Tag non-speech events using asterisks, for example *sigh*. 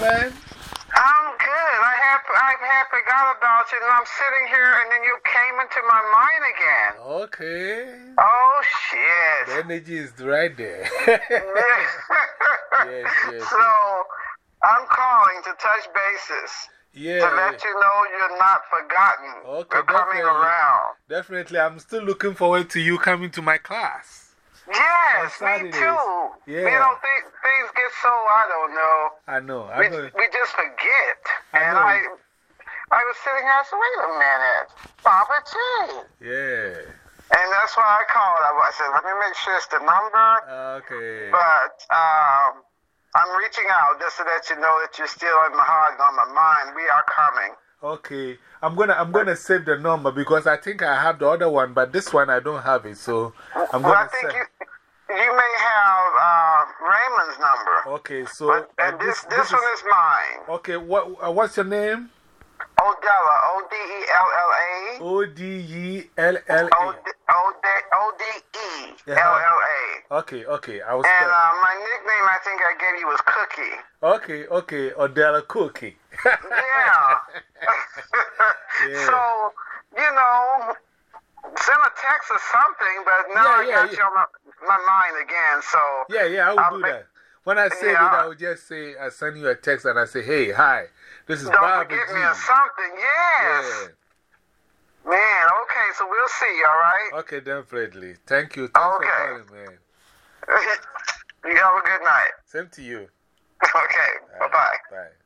man? I'm good. I have I have forgot about you, and I'm sitting here, and then you came into my mind again. Okay. Oh shit! The energy is right there. *laughs* yes, yes. *laughs* So I'm calling to touch bases. Yeah. To let you know you're not forgotten. Okay, you're coming around. Definitely. I'm still looking forward to you coming to my class. Yes, me too. Yeah. You know, th things get so, I don't know. I know. I we, know. we just forget. I and know. I I was sitting here, I said, wait a minute. Baba G. Yeah. And that's why I called. I I said, let me make sure it's the number. Okay. But um, I'm reaching out just to let you know that you're still in my heart and on my mind. We are coming. Okay. I'm gonna, I'm gonna save the number because I think I have the other one, but this one I don't have it. So I'm well, think save. You, may have uh, Raymond's number. Okay, so. But, and uh, this, this, one is mine. Okay, what, uh, what's your name? Odella, O D E L L A. O D E L L O A. D O D E L L A. Okay, okay. I was. And uh, my nickname I think I gave you was Cookie. Okay, okay. Odella Cookie. Yeah. Yeah. *laughs* *laughs* So, you know, send a text or something, but now Yeah, I yeah, got yeah. you on my, mind again. So, Yeah, yeah, I will I'll do make- that. When I say Yeah. it, I will just say, I send you a text and I say, hey, hi, this is don't Bob forget me or something. Yes. Yeah. Man, okay, so we'll see, all right? Okay, then, definitely. Thank you. Thanks Okay. for calling, man. *laughs* you have a good night. Same to you. *laughs* Okay, bye bye. Bye.